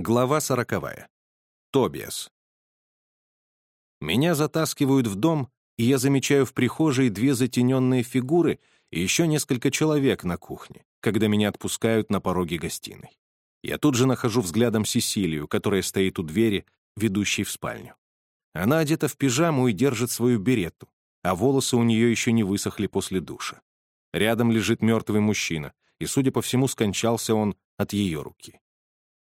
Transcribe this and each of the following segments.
Глава сороковая. Тобиас. Меня затаскивают в дом, и я замечаю в прихожей две затененные фигуры и еще несколько человек на кухне, когда меня отпускают на пороге гостиной. Я тут же нахожу взглядом Сесилию, которая стоит у двери, ведущей в спальню. Она одета в пижаму и держит свою беретту, а волосы у нее еще не высохли после душа. Рядом лежит мертвый мужчина, и, судя по всему, скончался он от ее руки.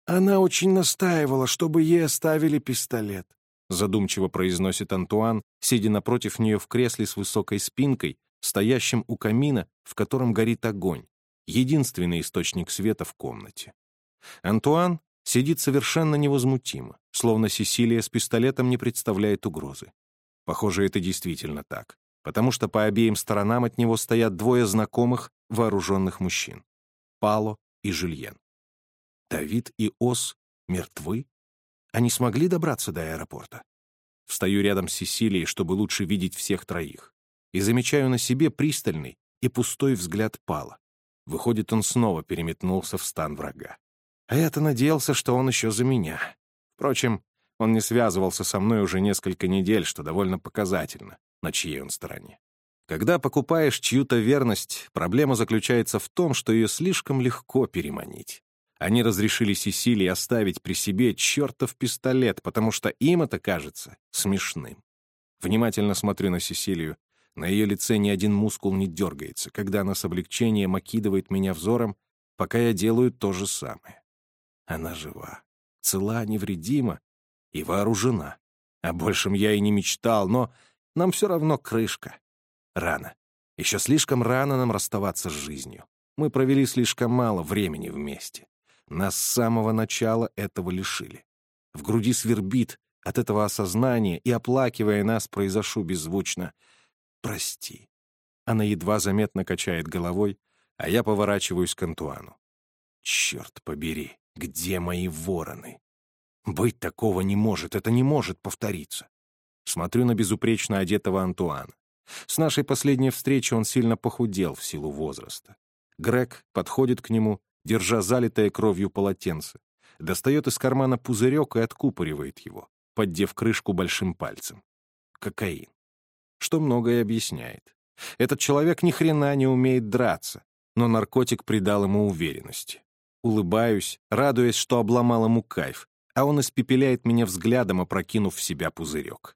«Она очень настаивала, чтобы ей оставили пистолет», задумчиво произносит Антуан, сидя напротив нее в кресле с высокой спинкой, стоящим у камина, в котором горит огонь, единственный источник света в комнате. Антуан сидит совершенно невозмутимо, словно Сесилия с пистолетом не представляет угрозы. Похоже, это действительно так, потому что по обеим сторонам от него стоят двое знакомых вооруженных мужчин — Пало и Жильен. Давид и Ос мертвы? Они смогли добраться до аэропорта? Встаю рядом с Сесилией, чтобы лучше видеть всех троих, и замечаю на себе пристальный и пустой взгляд Пала. Выходит, он снова переметнулся в стан врага. А я-то надеялся, что он еще за меня. Впрочем, он не связывался со мной уже несколько недель, что довольно показательно, на чьей он стороне. Когда покупаешь чью-то верность, проблема заключается в том, что ее слишком легко переманить. Они разрешили Сесилии оставить при себе чертов пистолет, потому что им это кажется смешным. Внимательно смотрю на Сесилию. На ее лице ни один мускул не дергается, когда она с облегчением окидывает меня взором, пока я делаю то же самое. Она жива, цела, невредима и вооружена. О большем я и не мечтал, но нам все равно крышка. Рано. Еще слишком рано нам расставаться с жизнью. Мы провели слишком мало времени вместе. Нас с самого начала этого лишили. В груди свербит от этого осознания, и, оплакивая нас, произошу беззвучно «Прости». Она едва заметно качает головой, а я поворачиваюсь к Антуану. «Черт побери, где мои вороны?» Быть такого не может, это не может повториться. Смотрю на безупречно одетого Антуана. С нашей последней встречи он сильно похудел в силу возраста. Грег подходит к нему держа залитое кровью полотенце, достает из кармана пузырек и откупоривает его, поддев крышку большим пальцем. Кокаин. Что многое объясняет. Этот человек ни хрена не умеет драться, но наркотик придал ему уверенности. Улыбаюсь, радуясь, что обломал ему кайф, а он испепеляет меня взглядом, опрокинув в себя пузырек.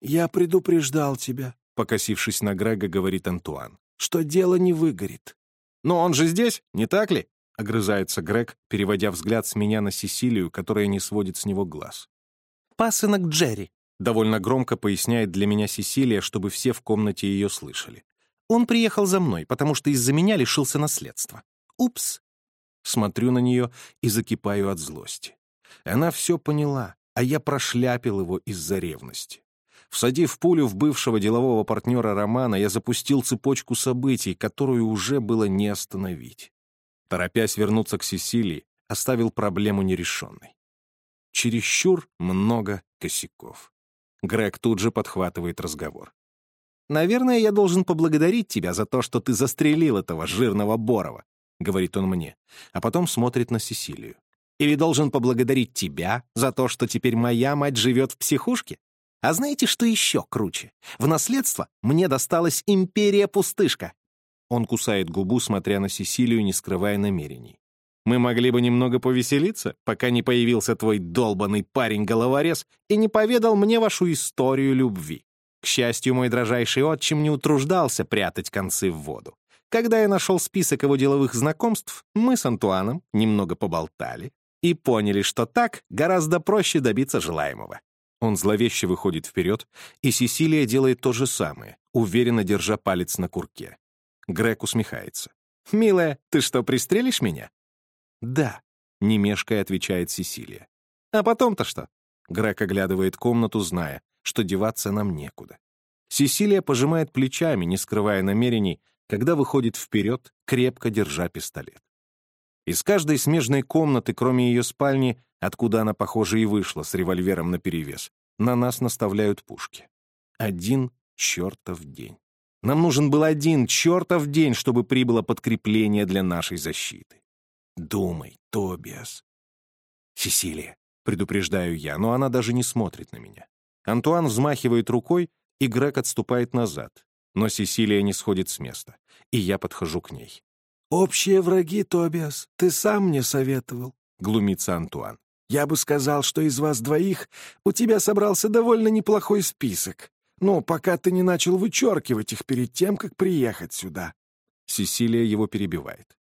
«Я предупреждал тебя», — покосившись на Грега, говорит Антуан, «что дело не выгорит». «Но он же здесь, не так ли?» — огрызается Грег, переводя взгляд с меня на Сесилию, которая не сводит с него глаз. «Пасынок Джерри», — довольно громко поясняет для меня Сесилия, чтобы все в комнате ее слышали. «Он приехал за мной, потому что из-за меня лишился наследства. Упс». Смотрю на нее и закипаю от злости. Она все поняла, а я прошляпил его из-за ревности. Всадив пулю в бывшего делового партнера Романа, я запустил цепочку событий, которую уже было не остановить. Торопясь вернуться к Сесилии, оставил проблему нерешенной. Чересчур много косяков. Грег тут же подхватывает разговор. «Наверное, я должен поблагодарить тебя за то, что ты застрелил этого жирного Борова», — говорит он мне, а потом смотрит на Сесилию. «Или должен поблагодарить тебя за то, что теперь моя мать живет в психушке? А знаете, что еще круче? В наследство мне досталась империя-пустышка, он кусает губу, смотря на Сесилию, не скрывая намерений. «Мы могли бы немного повеселиться, пока не появился твой долбанный парень-головорез и не поведал мне вашу историю любви. К счастью, мой дрожайший отчим не утруждался прятать концы в воду. Когда я нашел список его деловых знакомств, мы с Антуаном немного поболтали и поняли, что так гораздо проще добиться желаемого. Он зловеще выходит вперед, и Сесилия делает то же самое, уверенно держа палец на курке. Грег усмехается. «Милая, ты что, пристрелишь меня?» «Да», — не мешкая отвечает Сесилия. «А потом-то что?» Грег оглядывает комнату, зная, что деваться нам некуда. Сесилия пожимает плечами, не скрывая намерений, когда выходит вперед, крепко держа пистолет. Из каждой смежной комнаты, кроме ее спальни, откуда она, похоже, и вышла с револьвером наперевес, на нас наставляют пушки. Один чертов день. Нам нужен был один чертов день, чтобы прибыло подкрепление для нашей защиты. Думай, Тобиас. «Сесилия», — предупреждаю я, но она даже не смотрит на меня. Антуан взмахивает рукой, и Грег отступает назад. Но Сесилия не сходит с места, и я подхожу к ней. «Общие враги, Тобиас, ты сам мне советовал», — глумится Антуан. «Я бы сказал, что из вас двоих у тебя собрался довольно неплохой список. Ну, пока ты не начал вычеркивать их перед тем, как приехать сюда». Сесилия его перебивает.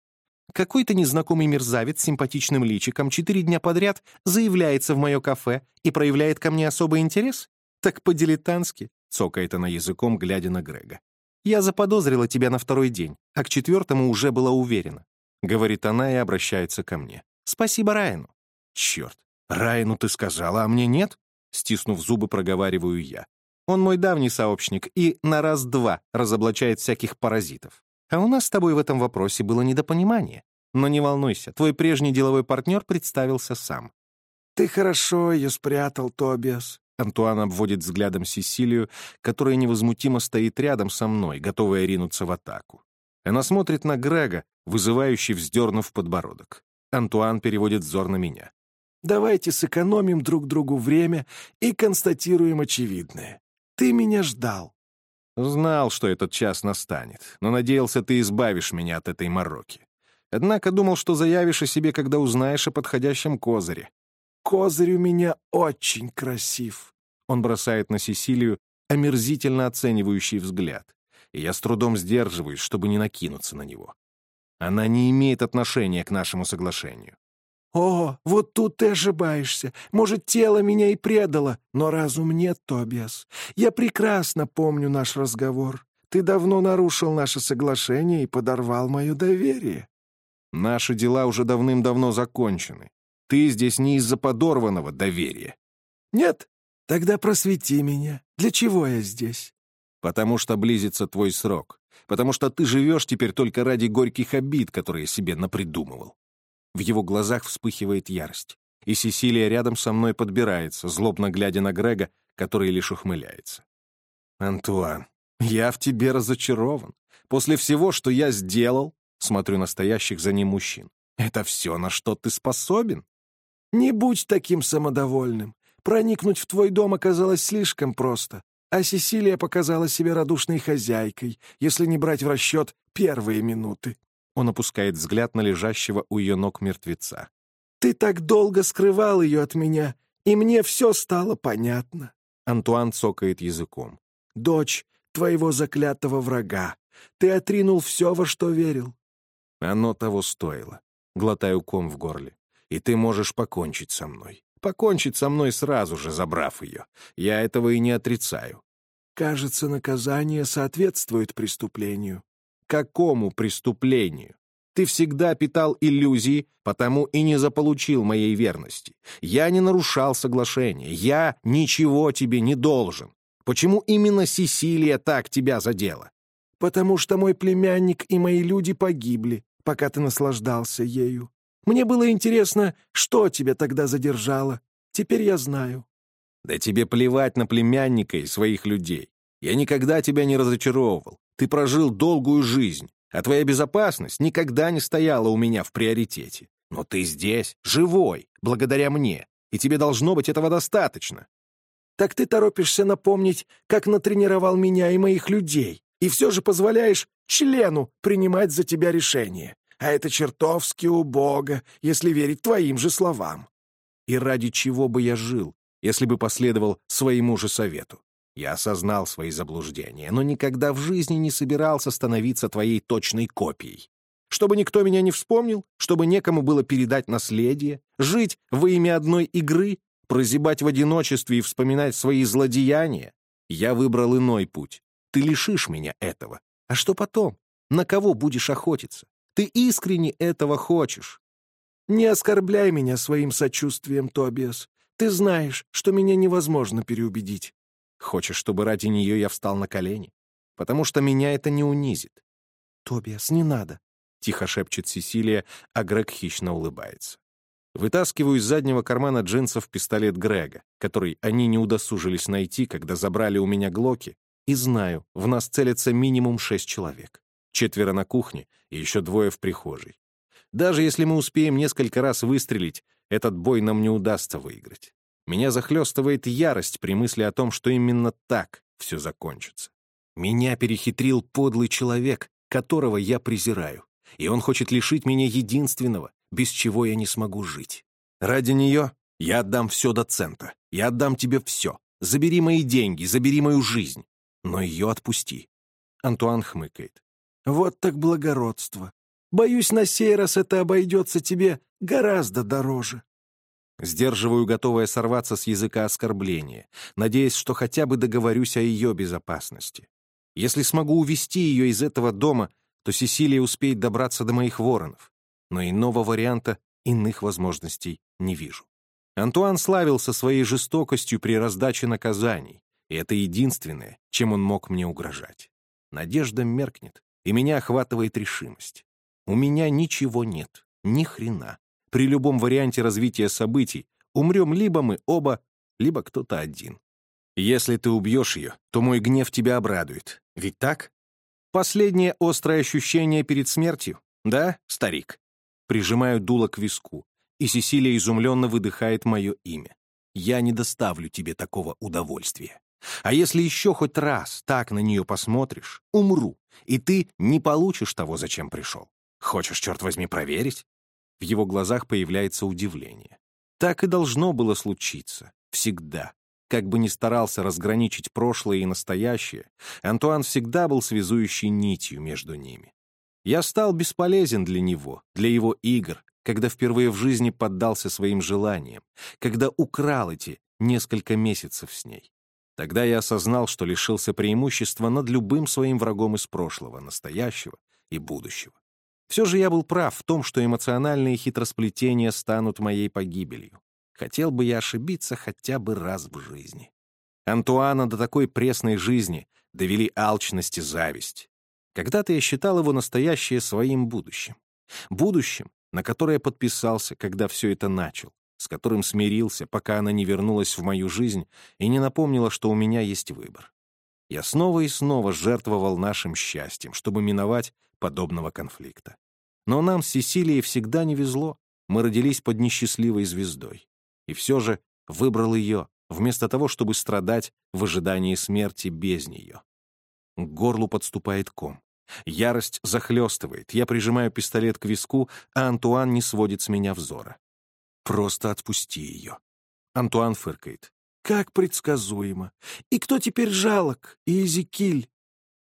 Какой-то незнакомый мерзавец с симпатичным личиком четыре дня подряд заявляется в мое кафе и проявляет ко мне особый интерес? Так по-дилетантски, цокает она языком, глядя на Грега. Я заподозрила тебя на второй день, а к четвертому уже была уверена. Говорит она и обращается ко мне. Спасибо Райану. Черт, Райану ты сказала, а мне нет? Стиснув зубы, проговариваю я. Он мой давний сообщник и на раз-два разоблачает всяких паразитов. А у нас с тобой в этом вопросе было недопонимание. Но не волнуйся, твой прежний деловой партнер представился сам. «Ты хорошо ее спрятал, Тобиас». Антуан обводит взглядом Сесилию, которая невозмутимо стоит рядом со мной, готовая ринуться в атаку. Она смотрит на Грега, вызывающий вздернув подбородок. Антуан переводит взор на меня. «Давайте сэкономим друг другу время и констатируем очевидное. Ты меня ждал. Знал, что этот час настанет, но надеялся, ты избавишь меня от этой мороки. Однако думал, что заявишь о себе, когда узнаешь о подходящем козыре. «Козырь у меня очень красив», — он бросает на Сесилию омерзительно оценивающий взгляд, и я с трудом сдерживаюсь, чтобы не накинуться на него. Она не имеет отношения к нашему соглашению. «О, вот тут ты ошибаешься. Может, тело меня и предало, но разум нет, Тобиас. Я прекрасно помню наш разговор. Ты давно нарушил наше соглашение и подорвал мое доверие». «Наши дела уже давным-давно закончены. Ты здесь не из-за подорванного доверия». «Нет? Тогда просвети меня. Для чего я здесь?» «Потому что близится твой срок. Потому что ты живешь теперь только ради горьких обид, которые себе напридумывал. В его глазах вспыхивает ярость. И Сесилия рядом со мной подбирается, злобно глядя на Грега, который лишь ухмыляется. «Антуан, я в тебе разочарован. После всего, что я сделал, смотрю на стоящих за ним мужчин. Это все, на что ты способен?» «Не будь таким самодовольным. Проникнуть в твой дом оказалось слишком просто, а Сесилия показала себя радушной хозяйкой, если не брать в расчет первые минуты. Он опускает взгляд на лежащего у ее ног мертвеца. «Ты так долго скрывал ее от меня, и мне все стало понятно». Антуан цокает языком. «Дочь твоего заклятого врага. Ты отринул все, во что верил». «Оно того стоило». Глотаю ком в горле. «И ты можешь покончить со мной. Покончить со мной сразу же, забрав ее. Я этого и не отрицаю». «Кажется, наказание соответствует преступлению», какому преступлению? Ты всегда питал иллюзии, потому и не заполучил моей верности. Я не нарушал соглашение, я ничего тебе не должен. Почему именно Сесилия так тебя задела? Потому что мой племянник и мои люди погибли, пока ты наслаждался ею. Мне было интересно, что тебя тогда задержало. Теперь я знаю. Да тебе плевать на племянника и своих людей. Я никогда тебя не разочаровывал. Ты прожил долгую жизнь, а твоя безопасность никогда не стояла у меня в приоритете. Но ты здесь, живой, благодаря мне, и тебе должно быть этого достаточно. Так ты торопишься напомнить, как натренировал меня и моих людей, и все же позволяешь члену принимать за тебя решение. А это чертовски убого, если верить твоим же словам. И ради чего бы я жил, если бы последовал своему же совету? Я осознал свои заблуждения, но никогда в жизни не собирался становиться твоей точной копией. Чтобы никто меня не вспомнил, чтобы некому было передать наследие, жить во имя одной игры, прозябать в одиночестве и вспоминать свои злодеяния. Я выбрал иной путь. Ты лишишь меня этого. А что потом? На кого будешь охотиться? Ты искренне этого хочешь. Не оскорбляй меня своим сочувствием, Тобиас. Ты знаешь, что меня невозможно переубедить. Хочешь, чтобы ради нее я встал на колени? Потому что меня это не унизит. «Тобиас, не надо», — тихо шепчет Сесилия, а Грег хищно улыбается. Вытаскиваю из заднего кармана джинсов пистолет Грега, который они не удосужились найти, когда забрали у меня глоки, и знаю, в нас целятся минимум шесть человек. Четверо на кухне и еще двое в прихожей. Даже если мы успеем несколько раз выстрелить, Этот бой нам не удастся выиграть. Меня захлестывает ярость при мысли о том, что именно так все закончится. Меня перехитрил подлый человек, которого я презираю, и он хочет лишить меня единственного, без чего я не смогу жить. Ради нее я отдам все до цента, я отдам тебе все. Забери мои деньги, забери мою жизнь, но ее отпусти. Антуан хмыкает. Вот так благородство. Боюсь, на сей раз это обойдется тебе гораздо дороже. Сдерживаю, готовое сорваться с языка оскорбления, надеясь, что хотя бы договорюсь о ее безопасности. Если смогу увести ее из этого дома, то Сесилия успеет добраться до моих воронов. Но иного варианта, иных возможностей не вижу. Антуан славился своей жестокостью при раздаче наказаний, и это единственное, чем он мог мне угрожать. Надежда меркнет, и меня охватывает решимость. У меня ничего нет, ни хрена. При любом варианте развития событий умрем либо мы оба, либо кто-то один. Если ты убьешь ее, то мой гнев тебя обрадует. Ведь так? Последнее острое ощущение перед смертью, да, старик? Прижимаю дуло к виску, и Сесилия изумленно выдыхает мое имя. Я не доставлю тебе такого удовольствия. А если еще хоть раз так на нее посмотришь, умру, и ты не получишь того, зачем пришел. Хочешь, черт возьми, проверить? В его глазах появляется удивление. Так и должно было случиться. Всегда. Как бы ни старался разграничить прошлое и настоящее, Антуан всегда был связующей нитью между ними. Я стал бесполезен для него, для его игр, когда впервые в жизни поддался своим желаниям, когда украл эти несколько месяцев с ней. Тогда я осознал, что лишился преимущества над любым своим врагом из прошлого, настоящего и будущего. Все же я был прав в том, что эмоциональные хитросплетения станут моей погибелью. Хотел бы я ошибиться хотя бы раз в жизни. Антуана до такой пресной жизни довели алчность и зависть. Когда-то я считал его настоящее своим будущим. Будущим, на которое подписался, когда все это начал, с которым смирился, пока она не вернулась в мою жизнь и не напомнила, что у меня есть выбор. Я снова и снова жертвовал нашим счастьем, чтобы миновать подобного конфликта. Но нам с Сесилией всегда не везло. Мы родились под несчастливой звездой. И все же выбрал ее, вместо того, чтобы страдать в ожидании смерти без нее. К горлу подступает ком. Ярость захлестывает. Я прижимаю пистолет к виску, а Антуан не сводит с меня взора. Просто отпусти ее. Антуан фыркает. Как предсказуемо. И кто теперь жалок? И Эзекиль?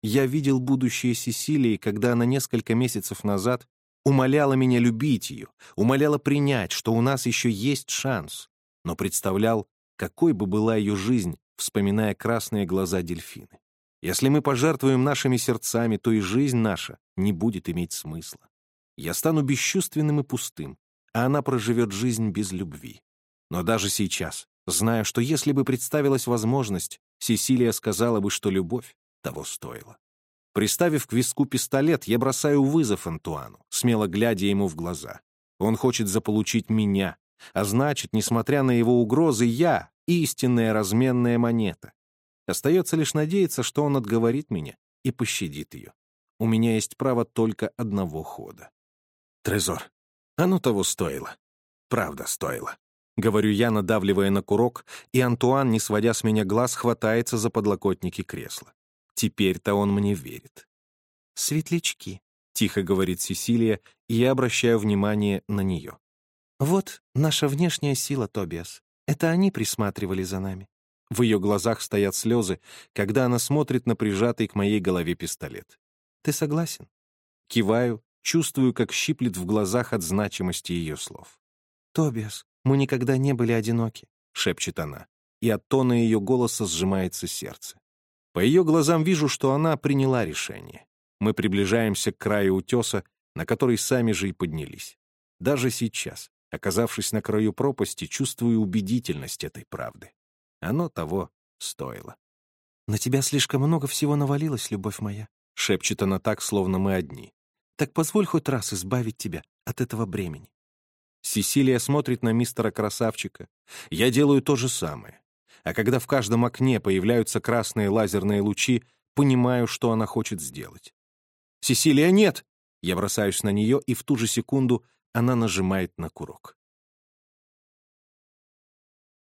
Я видел будущее Сесилии, когда она несколько месяцев назад умоляла меня любить ее, умоляла принять, что у нас еще есть шанс, но представлял, какой бы была ее жизнь, вспоминая красные глаза дельфины. Если мы пожертвуем нашими сердцами, то и жизнь наша не будет иметь смысла. Я стану бесчувственным и пустым, а она проживет жизнь без любви. Но даже сейчас, зная, что если бы представилась возможность, Сесилия сказала бы, что любовь того стоила. Приставив к виску пистолет, я бросаю вызов Антуану, смело глядя ему в глаза. Он хочет заполучить меня, а значит, несмотря на его угрозы, я — истинная разменная монета. Остается лишь надеяться, что он отговорит меня и пощадит ее. У меня есть право только одного хода. Трезор, оно того стоило. Правда стоило. Говорю я, надавливая на курок, и Антуан, не сводя с меня глаз, хватается за подлокотники кресла. Теперь-то он мне верит. «Светлячки», — тихо говорит Сесилия, и я обращаю внимание на нее. «Вот наша внешняя сила, Тобиас. Это они присматривали за нами». В ее глазах стоят слезы, когда она смотрит на прижатый к моей голове пистолет. «Ты согласен?» Киваю, чувствую, как щиплет в глазах от значимости ее слов. «Тобиас, мы никогда не были одиноки», — шепчет она, и от тона ее голоса сжимается сердце. По ее глазам вижу, что она приняла решение. Мы приближаемся к краю утеса, на который сами же и поднялись. Даже сейчас, оказавшись на краю пропасти, чувствую убедительность этой правды. Оно того стоило. «На тебя слишком много всего навалилось, любовь моя», — шепчет она так, словно мы одни. «Так позволь хоть раз избавить тебя от этого бремени». Сесилия смотрит на мистера Красавчика. Я делаю то же самое а когда в каждом окне появляются красные лазерные лучи, понимаю, что она хочет сделать. «Сесилия, нет!» Я бросаюсь на нее, и в ту же секунду она нажимает на курок.